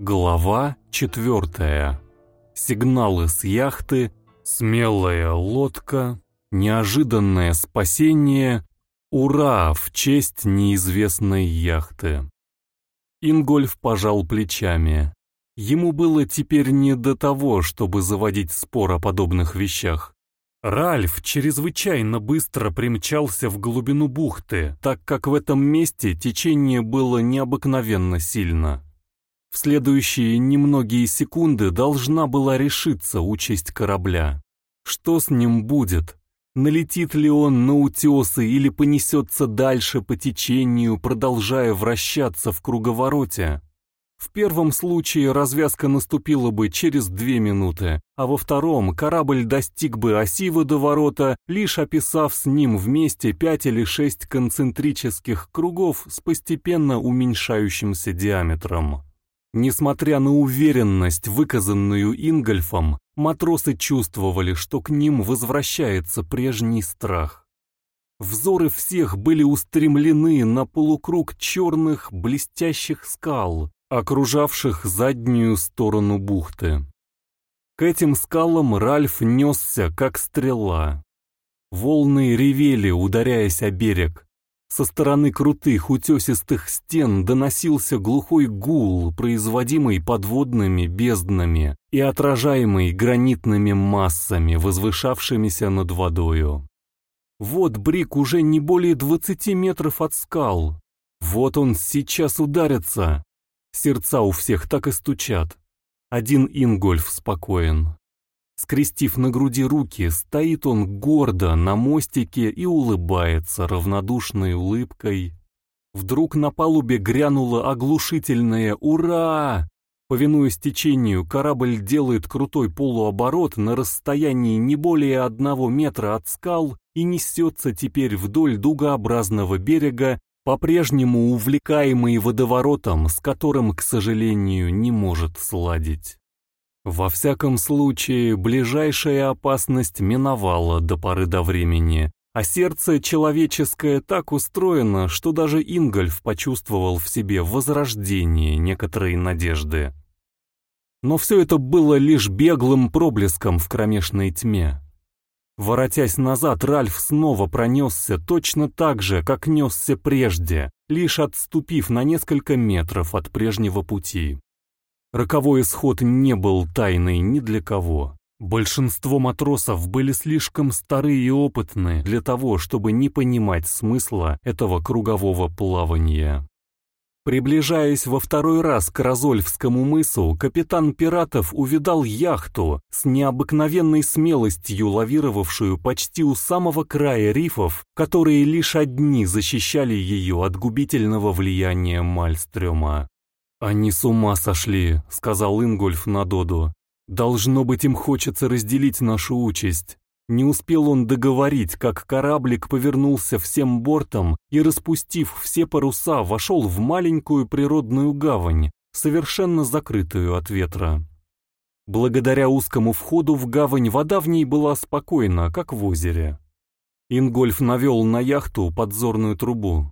Глава четвертая. Сигналы с яхты, смелая лодка, неожиданное спасение, ура в честь неизвестной яхты. Ингольф пожал плечами. Ему было теперь не до того, чтобы заводить спор о подобных вещах. Ральф чрезвычайно быстро примчался в глубину бухты, так как в этом месте течение было необыкновенно сильно. В следующие немногие секунды должна была решиться участь корабля. Что с ним будет? Налетит ли он на утесы или понесется дальше по течению, продолжая вращаться в круговороте? В первом случае развязка наступила бы через две минуты, а во втором корабль достиг бы оси водоворота, лишь описав с ним вместе пять или шесть концентрических кругов с постепенно уменьшающимся диаметром. Несмотря на уверенность, выказанную Ингольфом, матросы чувствовали, что к ним возвращается прежний страх. Взоры всех были устремлены на полукруг черных блестящих скал, окружавших заднюю сторону бухты. К этим скалам Ральф несся, как стрела. Волны ревели, ударяясь о берег. Со стороны крутых утесистых стен доносился глухой гул, производимый подводными безднами и отражаемый гранитными массами, возвышавшимися над водою. Вот Брик уже не более двадцати метров от скал. Вот он сейчас ударится. Сердца у всех так и стучат. Один Ингольф спокоен. Скрестив на груди руки, стоит он гордо на мостике и улыбается равнодушной улыбкой. Вдруг на палубе грянуло оглушительное «Ура!». Повинуясь течению, корабль делает крутой полуоборот на расстоянии не более одного метра от скал и несется теперь вдоль дугообразного берега, по-прежнему увлекаемый водоворотом, с которым, к сожалению, не может сладить. Во всяком случае, ближайшая опасность миновала до поры до времени, а сердце человеческое так устроено, что даже Ингольф почувствовал в себе возрождение некоторой надежды. Но все это было лишь беглым проблеском в кромешной тьме. Воротясь назад, Ральф снова пронесся точно так же, как несся прежде, лишь отступив на несколько метров от прежнего пути. Роковой исход не был тайной ни для кого. Большинство матросов были слишком стары и опытны для того, чтобы не понимать смысла этого кругового плавания. Приближаясь во второй раз к Розольфскому мысу, капитан пиратов увидал яхту с необыкновенной смелостью лавировавшую почти у самого края рифов, которые лишь одни защищали ее от губительного влияния Мальстрёма. «Они с ума сошли», — сказал Ингольф на Доду. «Должно быть, им хочется разделить нашу участь». Не успел он договорить, как кораблик повернулся всем бортом и, распустив все паруса, вошел в маленькую природную гавань, совершенно закрытую от ветра. Благодаря узкому входу в гавань вода в ней была спокойна, как в озере. Ингольф навел на яхту подзорную трубу.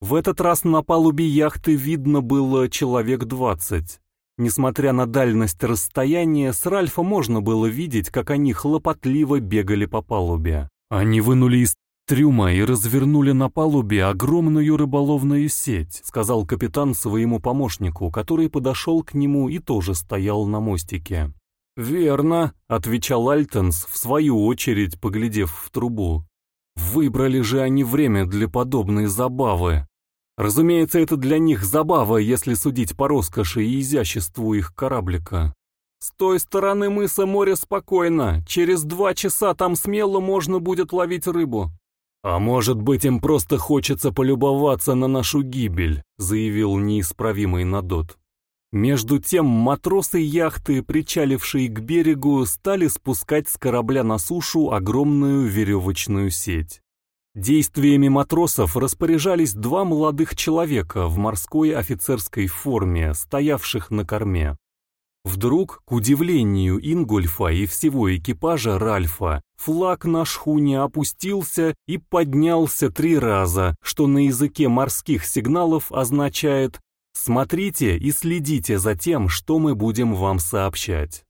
В этот раз на палубе яхты видно было человек двадцать. Несмотря на дальность расстояния, с Ральфа можно было видеть, как они хлопотливо бегали по палубе. Они вынули из трюма и развернули на палубе огромную рыболовную сеть, сказал капитан своему помощнику, который подошел к нему и тоже стоял на мостике. «Верно», — отвечал Альтенс, в свою очередь поглядев в трубу. «Выбрали же они время для подобной забавы. Разумеется, это для них забава, если судить по роскоши и изяществу их кораблика. С той стороны мыса море спокойно, через два часа там смело можно будет ловить рыбу. «А может быть, им просто хочется полюбоваться на нашу гибель», заявил неисправимый Надот. Между тем матросы яхты, причалившие к берегу, стали спускать с корабля на сушу огромную веревочную сеть. Действиями матросов распоряжались два молодых человека в морской офицерской форме, стоявших на корме. Вдруг, к удивлению Ингольфа и всего экипажа Ральфа, флаг на шхуне опустился и поднялся три раза, что на языке морских сигналов означает Смотрите и следите за тем, что мы будем вам сообщать.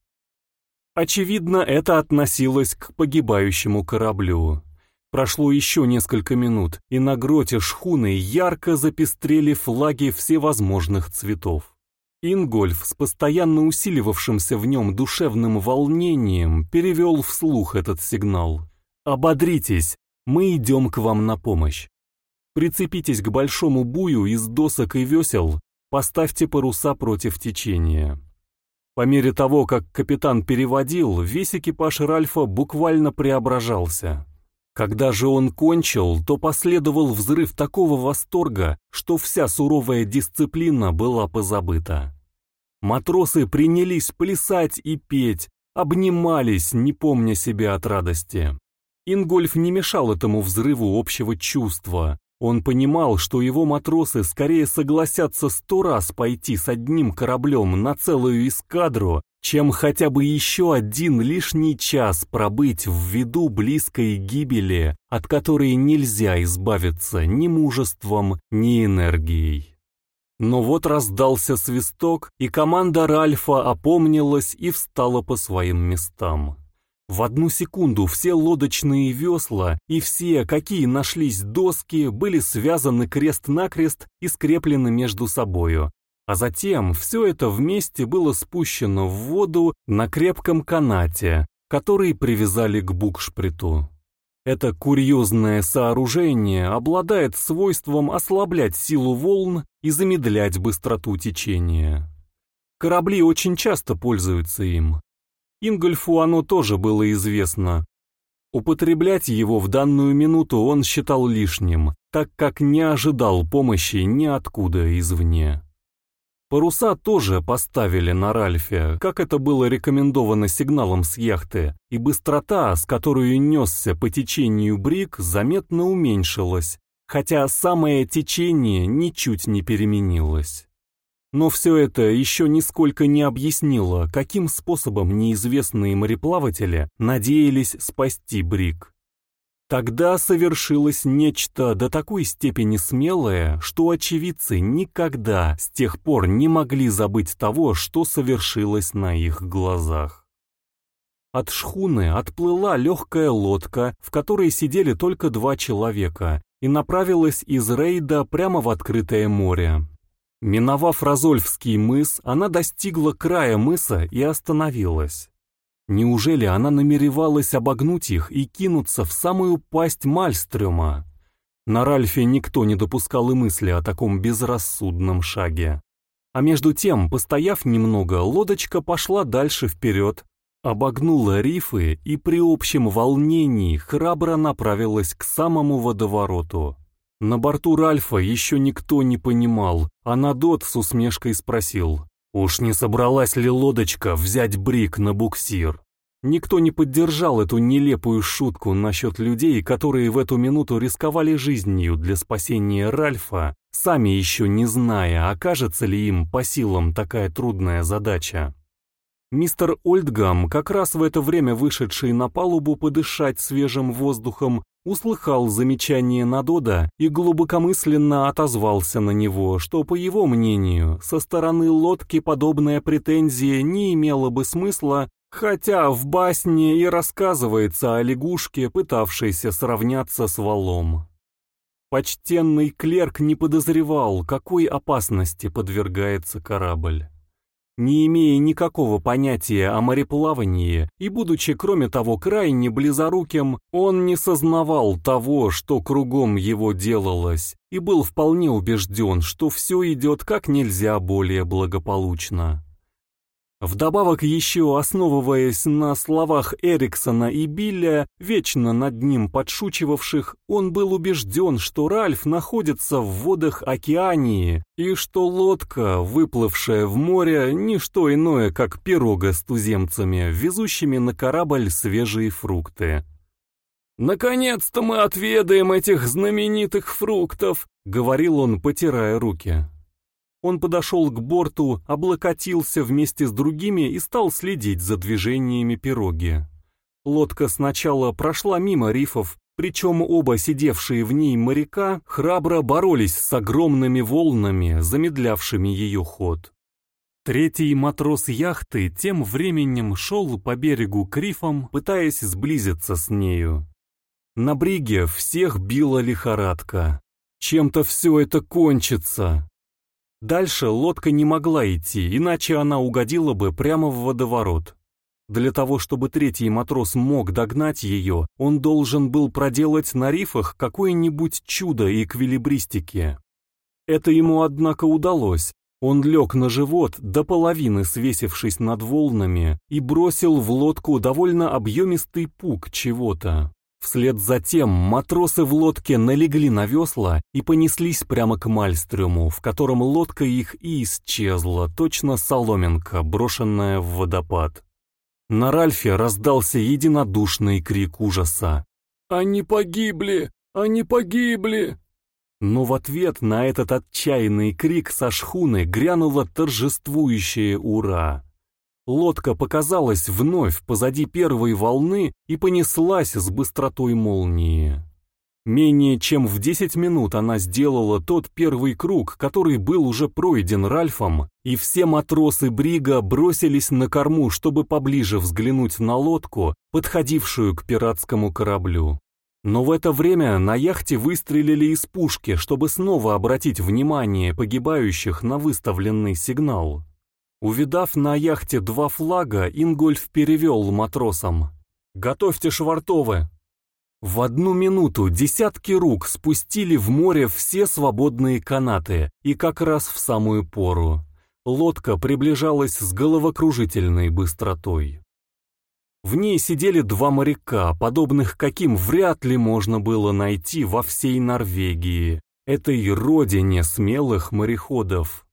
Очевидно, это относилось к погибающему кораблю. Прошло еще несколько минут, и на гроте шхуны ярко запестрели флаги всевозможных цветов. Ингольф с постоянно усиливавшимся в нем душевным волнением перевел вслух этот сигнал. «Ободритесь, мы идем к вам на помощь. Прицепитесь к большому бую из досок и весел, поставьте паруса против течения». По мере того, как капитан переводил, весь экипаж Ральфа буквально преображался. Когда же он кончил, то последовал взрыв такого восторга, что вся суровая дисциплина была позабыта. Матросы принялись плясать и петь, обнимались, не помня себя от радости. Ингольф не мешал этому взрыву общего чувства. Он понимал, что его матросы скорее согласятся сто раз пойти с одним кораблем на целую эскадру, чем хотя бы еще один лишний час пробыть в виду близкой гибели, от которой нельзя избавиться ни мужеством, ни энергией. Но вот раздался свисток, и команда Ральфа опомнилась и встала по своим местам. В одну секунду все лодочные весла и все, какие нашлись доски, были связаны крест-накрест и скреплены между собою, а затем все это вместе было спущено в воду на крепком канате, который привязали к букшприту. Это курьезное сооружение обладает свойством ослаблять силу волн и замедлять быстроту течения. Корабли очень часто пользуются им. Ингольфу оно тоже было известно. Употреблять его в данную минуту он считал лишним, так как не ожидал помощи ниоткуда извне. Паруса тоже поставили на Ральфе, как это было рекомендовано сигналом с яхты, и быстрота, с которой несся по течению брик, заметно уменьшилась, хотя самое течение ничуть не переменилось. Но все это еще нисколько не объяснило, каким способом неизвестные мореплаватели надеялись спасти брик. Тогда совершилось нечто до такой степени смелое, что очевидцы никогда с тех пор не могли забыть того, что совершилось на их глазах. От шхуны отплыла легкая лодка, в которой сидели только два человека, и направилась из рейда прямо в открытое море. Миновав Розольфский мыс, она достигла края мыса и остановилась. Неужели она намеревалась обогнуть их и кинуться в самую пасть Мальстрёма? На Ральфе никто не допускал и мысли о таком безрассудном шаге. А между тем, постояв немного, лодочка пошла дальше вперед, обогнула рифы и при общем волнении храбро направилась к самому водовороту. На борту Ральфа еще никто не понимал, а Надот с усмешкой спросил, Уж не собралась ли лодочка взять брик на буксир? Никто не поддержал эту нелепую шутку насчет людей, которые в эту минуту рисковали жизнью для спасения Ральфа, сами еще не зная, окажется ли им по силам такая трудная задача. Мистер Ольдгам, как раз в это время вышедший на палубу подышать свежим воздухом, услыхал замечание Надода и глубокомысленно отозвался на него, что, по его мнению, со стороны лодки подобная претензия не имела бы смысла, хотя в басне и рассказывается о лягушке, пытавшейся сравняться с валом. Почтенный клерк не подозревал, какой опасности подвергается корабль. Не имея никакого понятия о мореплавании и будучи, кроме того, крайне близоруким, он не сознавал того, что кругом его делалось, и был вполне убежден, что все идет как нельзя более благополучно. Вдобавок еще основываясь на словах Эриксона и Билля, вечно над ним подшучивавших, он был убежден, что Ральф находится в водах Океании, и что лодка, выплывшая в море, не что иное, как пирога с туземцами, везущими на корабль свежие фрукты. «Наконец-то мы отведаем этих знаменитых фруктов», — говорил он, потирая руки. Он подошел к борту, облокотился вместе с другими и стал следить за движениями пироги. Лодка сначала прошла мимо рифов, причем оба сидевшие в ней моряка храбро боролись с огромными волнами, замедлявшими ее ход. Третий матрос яхты тем временем шел по берегу крифом, пытаясь сблизиться с нею. На бриге всех била лихорадка. Чем-то все это кончится. Дальше лодка не могла идти, иначе она угодила бы прямо в водоворот. Для того, чтобы третий матрос мог догнать ее, он должен был проделать на рифах какое-нибудь чудо эквилибристики. Это ему, однако, удалось. Он лег на живот, до половины свесившись над волнами, и бросил в лодку довольно объемистый пук чего-то. Вслед за тем матросы в лодке налегли на весла и понеслись прямо к Мальстрюму, в котором лодка их и исчезла, точно соломинка, брошенная в водопад. На Ральфе раздался единодушный крик ужаса. «Они погибли! Они погибли!» Но в ответ на этот отчаянный крик со шхуны грянуло торжествующее «Ура!». Лодка показалась вновь позади первой волны и понеслась с быстротой молнии. Менее чем в 10 минут она сделала тот первый круг, который был уже пройден Ральфом, и все матросы Брига бросились на корму, чтобы поближе взглянуть на лодку, подходившую к пиратскому кораблю. Но в это время на яхте выстрелили из пушки, чтобы снова обратить внимание погибающих на выставленный сигнал. Увидав на яхте два флага, Ингольф перевел матросам. «Готовьте швартовы!» В одну минуту десятки рук спустили в море все свободные канаты, и как раз в самую пору. Лодка приближалась с головокружительной быстротой. В ней сидели два моряка, подобных каким вряд ли можно было найти во всей Норвегии, этой родине смелых мореходов.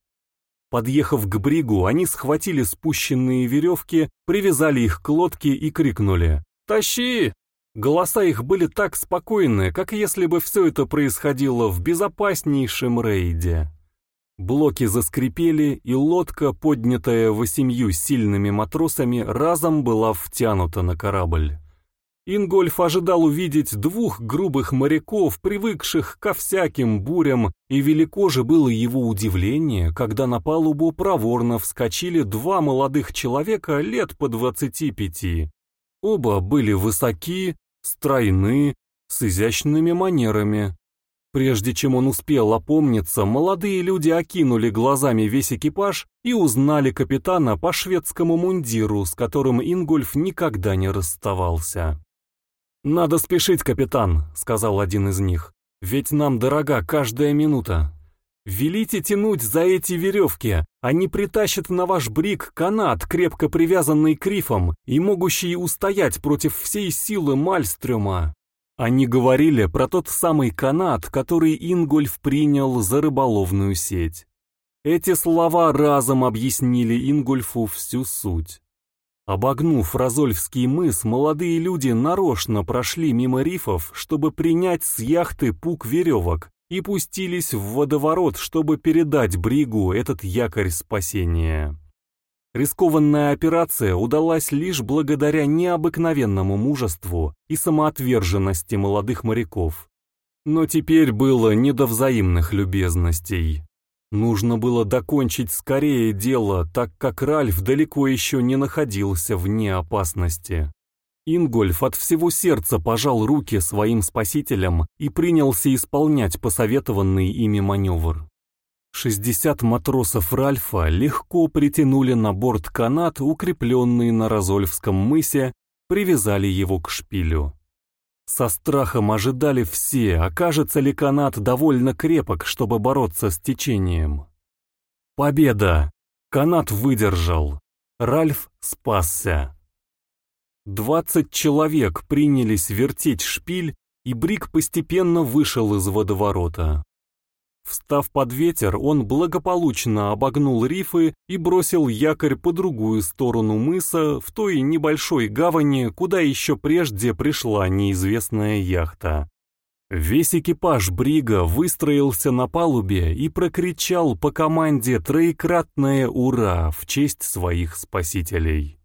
Подъехав к бригу, они схватили спущенные веревки, привязали их к лодке и крикнули «Тащи!». Голоса их были так спокойны, как если бы все это происходило в безопаснейшем рейде. Блоки заскрипели, и лодка, поднятая восемью сильными матросами, разом была втянута на корабль. Ингольф ожидал увидеть двух грубых моряков, привыкших ко всяким бурям, и велико же было его удивление, когда на палубу проворно вскочили два молодых человека лет по двадцати пяти. Оба были высоки, стройны, с изящными манерами. Прежде чем он успел опомниться, молодые люди окинули глазами весь экипаж и узнали капитана по шведскому мундиру, с которым Ингольф никогда не расставался. «Надо спешить, капитан», — сказал один из них, — «ведь нам дорога каждая минута. Велите тянуть за эти веревки, они притащат на ваш брик канат, крепко привязанный крифом и могущий устоять против всей силы Мальстрёма. Они говорили про тот самый канат, который Ингольф принял за рыболовную сеть. Эти слова разом объяснили Ингольфу всю суть. Обогнув Розольфский мыс, молодые люди нарочно прошли мимо рифов, чтобы принять с яхты пук веревок, и пустились в водоворот, чтобы передать Бригу этот якорь спасения. Рискованная операция удалась лишь благодаря необыкновенному мужеству и самоотверженности молодых моряков. Но теперь было не до взаимных любезностей. Нужно было докончить скорее дело, так как Ральф далеко еще не находился вне опасности. Ингольф от всего сердца пожал руки своим спасителям и принялся исполнять посоветованный ими маневр. Шестьдесят матросов Ральфа легко притянули на борт канат, укрепленный на Розольфском мысе, привязали его к шпилю. Со страхом ожидали все, окажется ли канат довольно крепок, чтобы бороться с течением. Победа! Канат выдержал. Ральф спасся. Двадцать человек принялись вертеть шпиль, и Брик постепенно вышел из водоворота. Встав под ветер, он благополучно обогнул рифы и бросил якорь по другую сторону мыса, в той небольшой гавани, куда еще прежде пришла неизвестная яхта. Весь экипаж Брига выстроился на палубе и прокричал по команде троекратное «Ура!» в честь своих спасителей.